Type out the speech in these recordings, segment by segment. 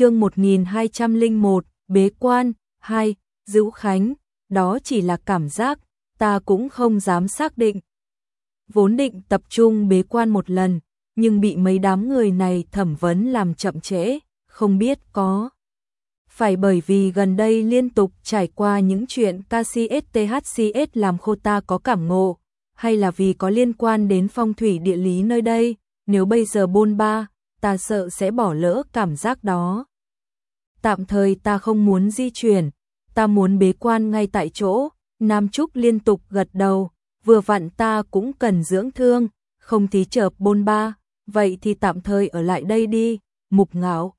chương 1201, bế quan, 2, giữ khánh, đó chỉ là cảm giác, ta cũng không dám xác định. Vốn định tập trung bế quan một lần, nhưng bị mấy đám người này thẩm vấn làm chậm trễ, không biết có. Phải bởi vì gần đây liên tục trải qua những chuyện KCSTHCS làm khô ta có cảm ngộ, hay là vì có liên quan đến phong thủy địa lý nơi đây, nếu bây giờ bôn ba, ta sợ sẽ bỏ lỡ cảm giác đó. Tạm thời ta không muốn di chuyển, ta muốn bế quan ngay tại chỗ, Nam Trúc liên tục gật đầu, vừa vặn ta cũng cần dưỡng thương, không tí chợp bôn ba, vậy thì tạm thời ở lại đây đi, mục ngạo.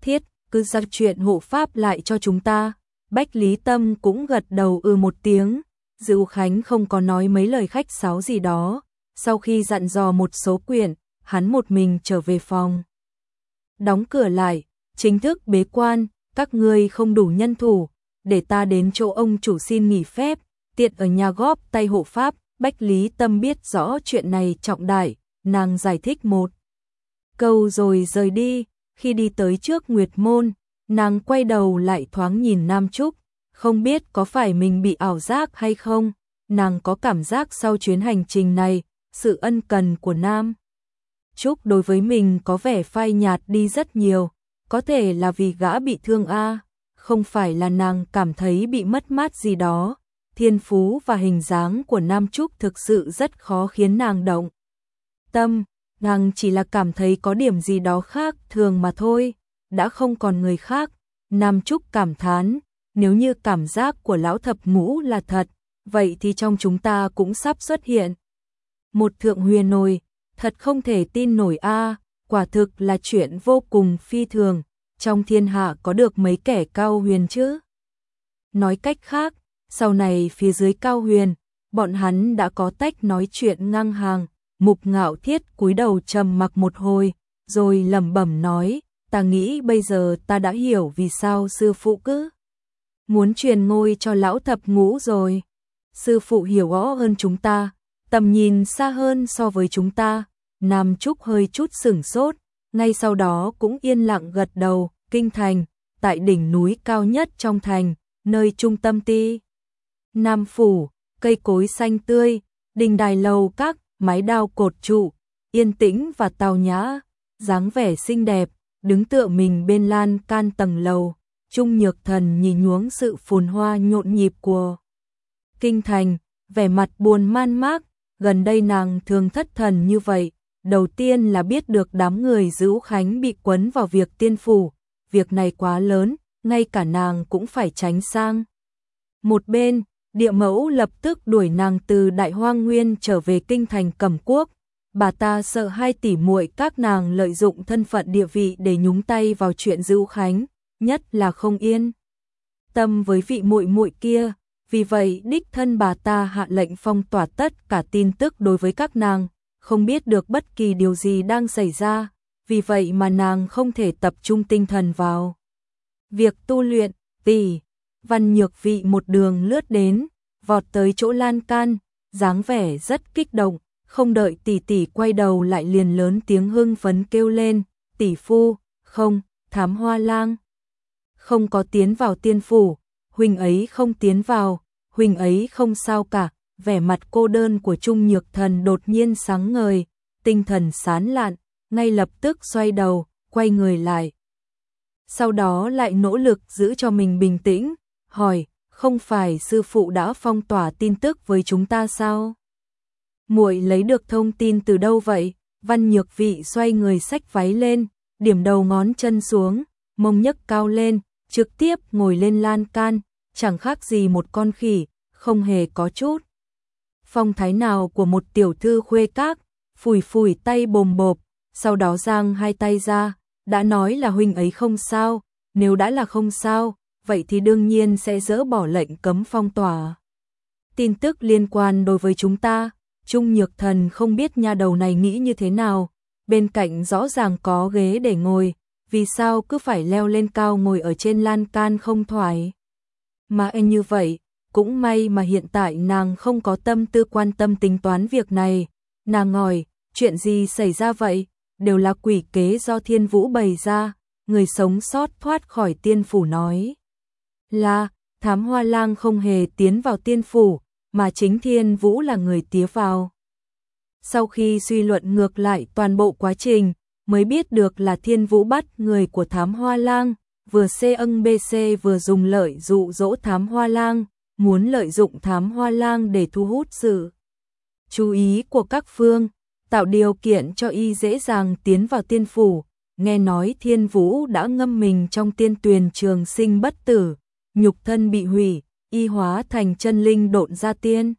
Thiết, cứ giao chuyện hộ pháp lại cho chúng ta. Bách Lý Tâm cũng gật đầu ư một tiếng, Dư Khánh không có nói mấy lời khách sáo gì đó, sau khi dặn dò một số quyển, hắn một mình trở về phòng. Đóng cửa lại, chính thức bế quan, các ngươi không đủ nhân thủ, để ta đến chỗ ông chủ xin nghỉ phép, tiện ở nhà góp tay hộ pháp, Bách Lý Tâm biết rõ chuyện này trọng đại, nàng giải thích một câu rồi rời đi, khi đi tới trước Nguyệt Môn, nàng quay đầu lại thoáng nhìn Nam Trúc, không biết có phải mình bị ảo giác hay không, nàng có cảm giác sau chuyến hành trình này, sự ân cần của Nam. Trúc đối với mình có vẻ phai nhạt đi rất nhiều, có thể là vì gã bị thương a, không phải là nàng cảm thấy bị mất mát gì đó. Thiên phú và hình dáng của Nam Trúc thực sự rất khó khiến nàng động. Tâm, nàng chỉ là cảm thấy có điểm gì đó khác thường mà thôi, đã không còn người khác. Nam Trúc cảm thán, nếu như cảm giác của lão thập ngũ là thật, vậy thì trong chúng ta cũng sắp xuất hiện. Một thượng huyền nồi, thật không thể tin nổi a, quả thực là chuyện vô cùng phi thường, trong thiên hạ có được mấy kẻ cao huyền chứ. Nói cách khác, sau này phía dưới cao huyền, bọn hắn đã có tách nói chuyện ngang hàng, mục ngạo thiết cúi đầu trầm mặc một hồi, rồi lẩm bẩm nói, ta nghĩ bây giờ ta đã hiểu vì sao sư phụ cứ muốn truyền ngôi cho lão thập ngũ rồi. Sư phụ hiểu rõ hơn chúng ta, tầm nhìn xa hơn so với chúng ta. Nam Trúc hơi chút sửng sốt, ngay sau đó cũng yên lặng gật đầu, kinh thành, tại đỉnh núi cao nhất trong thành, nơi trung tâm ti. Nam Phủ, cây cối xanh tươi, đình đài lầu các, mái đao cột trụ, yên tĩnh và tào nhã, dáng vẻ xinh đẹp, đứng tựa mình bên lan can tầng lầu, Trung Nhược Thần nhìn nhuống sự phồn hoa nhộn nhịp của kinh thành, vẻ mặt buồn man mác, gần đây nàng thường thất thần như vậy, đầu tiên là biết được đám người giữ Khánh bị quấn vào việc tiên phủ, việc này quá lớn, ngay cả nàng cũng phải tránh sang. Một bên, địa mẫu lập tức đuổi nàng từ Đại Hoang Nguyên trở về kinh thành Cẩm Quốc, bà ta sợ hai tỷ muội các nàng lợi dụng thân phận địa vị để nhúng tay vào chuyện giữ Khánh, nhất là không yên tâm với vị muội muội kia, vì vậy đích thân bà ta hạ lệnh phong tỏa tất cả tin tức đối với các nàng, không biết được bất kỳ điều gì đang xảy ra, vì vậy mà nàng không thể tập trung tinh thần vào. Việc tu luyện, tỷ, văn nhược vị một đường lướt đến, vọt tới chỗ lan can, dáng vẻ rất kích động, không đợi tỷ tỷ quay đầu lại liền lớn tiếng hưng phấn kêu lên, tỷ phu, không, thám hoa lang không có tiến vào tiên phủ, huynh ấy không tiến vào, huynh ấy không sao cả, vẻ mặt cô đơn của Trung Nhược Thần đột nhiên sáng ngời, tinh thần sán lạn, ngay lập tức xoay đầu, quay người lại. Sau đó lại nỗ lực giữ cho mình bình tĩnh, hỏi, không phải sư phụ đã phong tỏa tin tức với chúng ta sao? Muội lấy được thông tin từ đâu vậy? Văn Nhược Vị xoay người xách váy lên, điểm đầu ngón chân xuống, mông nhấc cao lên, trực tiếp ngồi lên lan can, chẳng khác gì một con khỉ, không hề có chút. Phong thái nào của một tiểu thư khuê các, phủi phủi tay bồm bộp, sau đó giang hai tay ra, đã nói là huynh ấy không sao, nếu đã là không sao, vậy thì đương nhiên sẽ dỡ bỏ lệnh cấm phong tỏa. Tin tức liên quan đối với chúng ta, Trung Nhược Thần không biết nha đầu này nghĩ như thế nào, bên cạnh rõ ràng có ghế để ngồi, vì sao cứ phải leo lên cao ngồi ở trên lan can không thoải. Mà em như vậy, cũng may mà hiện tại nàng không có tâm tư quan tâm tính toán việc này. Nàng ngồi, chuyện gì xảy ra vậy? Đều là quỷ kế do thiên vũ bày ra. người sống sót thoát khỏi tiên phủ nói. Là, thám hoa lang không hề tiến vào tiên phủ, mà chính thiên vũ là người tía vào. Sau khi suy luận ngược lại toàn bộ quá trình, mới biết được là thiên vũ bắt người của thám hoa lang, vừa C ân BC vừa dùng lợi dụ dỗ thám hoa lang, muốn lợi dụng thám hoa lang để thu hút sự chú ý của các phương, tạo điều kiện cho y dễ dàng tiến vào tiên phủ. Nghe nói thiên vũ đã ngâm mình trong tiên tuyền trường sinh bất tử, nhục thân bị hủy, y hóa thành chân linh độn ra tiên.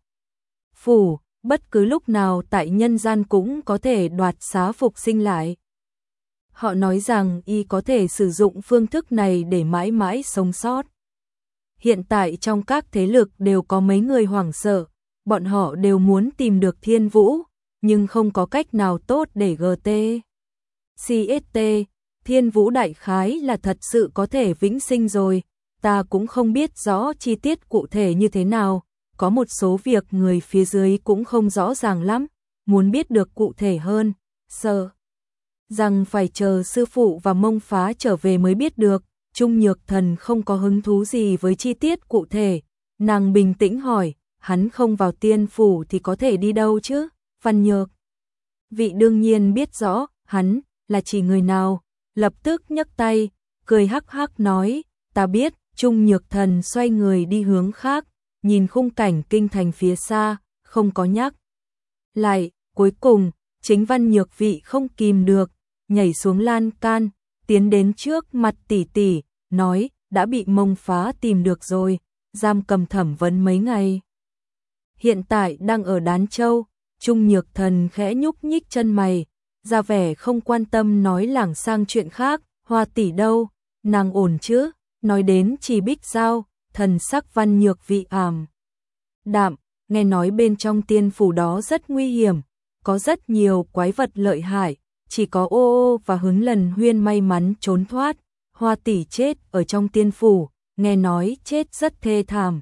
Phủ, bất cứ lúc nào tại nhân gian cũng có thể đoạt xá phục sinh lại. Họ nói rằng y có thể sử dụng phương thức này để mãi mãi sống sót. Hiện tại trong các thế lực đều có mấy người hoảng sợ, bọn họ đều muốn tìm được thiên vũ, nhưng không có cách nào tốt để GT. CST, thiên vũ đại khái là thật sự có thể vĩnh sinh rồi, ta cũng không biết rõ chi tiết cụ thể như thế nào, có một số việc người phía dưới cũng không rõ ràng lắm, muốn biết được cụ thể hơn, sợ rằng phải chờ sư phụ và mông phá trở về mới biết được, Trung Nhược Thần không có hứng thú gì với chi tiết cụ thể, nàng bình tĩnh hỏi, hắn không vào tiên phủ thì có thể đi đâu chứ, Văn Nhược. Vị đương nhiên biết rõ, hắn, là chỉ người nào, lập tức nhấc tay, cười hắc hắc nói, ta biết, Trung Nhược Thần xoay người đi hướng khác, nhìn khung cảnh kinh thành phía xa, không có nhắc. Lại, cuối cùng, chính văn nhược vị không kìm được, nhảy xuống lan can, tiến đến trước mặt tỷ tỷ, nói, đã bị mông phá tìm được rồi, giam cầm thẩm vấn mấy ngày. Hiện tại đang ở Đán Châu, Trung Nhược Thần khẽ nhúc nhích chân mày, ra vẻ không quan tâm nói lảng sang chuyện khác, hoa tỷ đâu, nàng ổn chứ, nói đến chỉ bích giao, thần sắc văn nhược vị ảm. Đạm, nghe nói bên trong tiên phủ đó rất nguy hiểm, có rất nhiều quái vật lợi hại, chỉ có ô ô và hứng lần huyên may mắn trốn thoát, hoa tỷ chết ở trong tiên phủ, nghe nói chết rất thê thảm.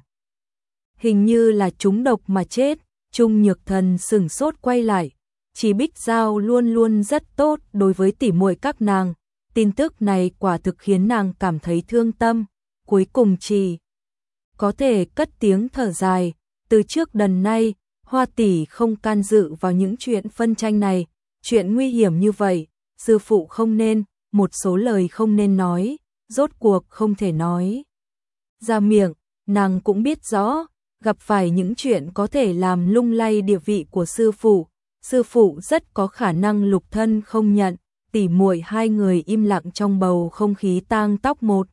Hình như là trúng độc mà chết, Trung Nhược Thần sừng sốt quay lại, chỉ Bích Giao luôn luôn rất tốt đối với tỉ muội các nàng, tin tức này quả thực khiến nàng cảm thấy thương tâm, cuối cùng chỉ có thể cất tiếng thở dài, từ trước đần nay, Hoa tỷ không can dự vào những chuyện phân tranh này, chuyện nguy hiểm như vậy, sư phụ không nên, một số lời không nên nói, rốt cuộc không thể nói. Ra miệng, nàng cũng biết rõ, gặp phải những chuyện có thể làm lung lay địa vị của sư phụ, sư phụ rất có khả năng lục thân không nhận, tỉ muội hai người im lặng trong bầu không khí tang tóc một.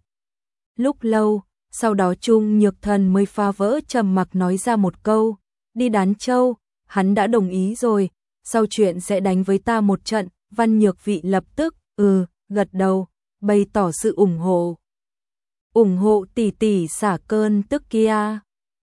Lúc lâu, sau đó Trung Nhược Thần mới pha vỡ trầm mặc nói ra một câu, đi đán châu, hắn đã đồng ý rồi, sau chuyện sẽ đánh với ta một trận, văn nhược vị lập tức, ừ, gật đầu, bày tỏ sự ủng hộ. ủng hộ tỷ tỷ xả cơn tức kia.